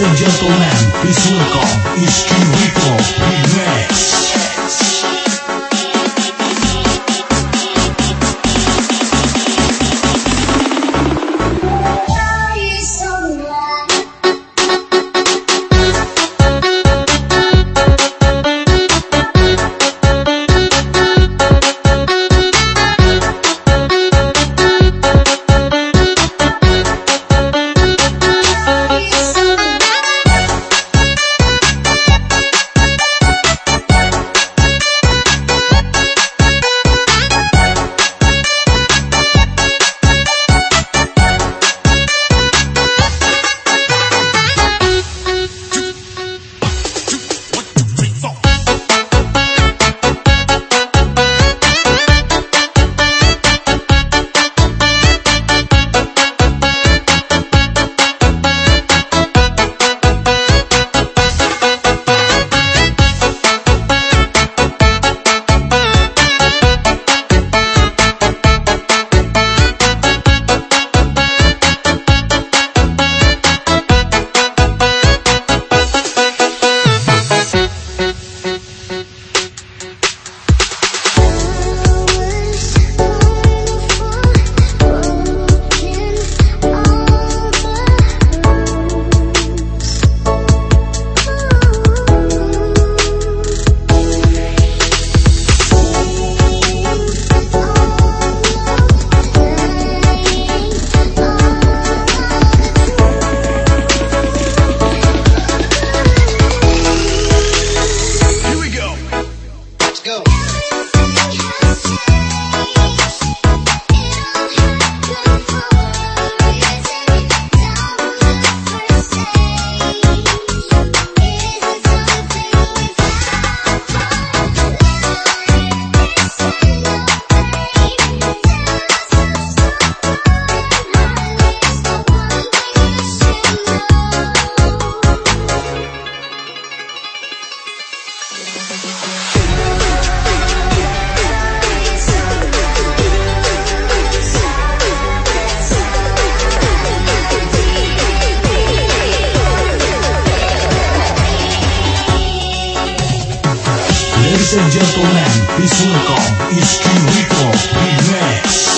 And gentlemen, please welcome Iski Rico Remix. Let's go. Ladies and gentlemen, please welcome, it's King Rico, Big Max.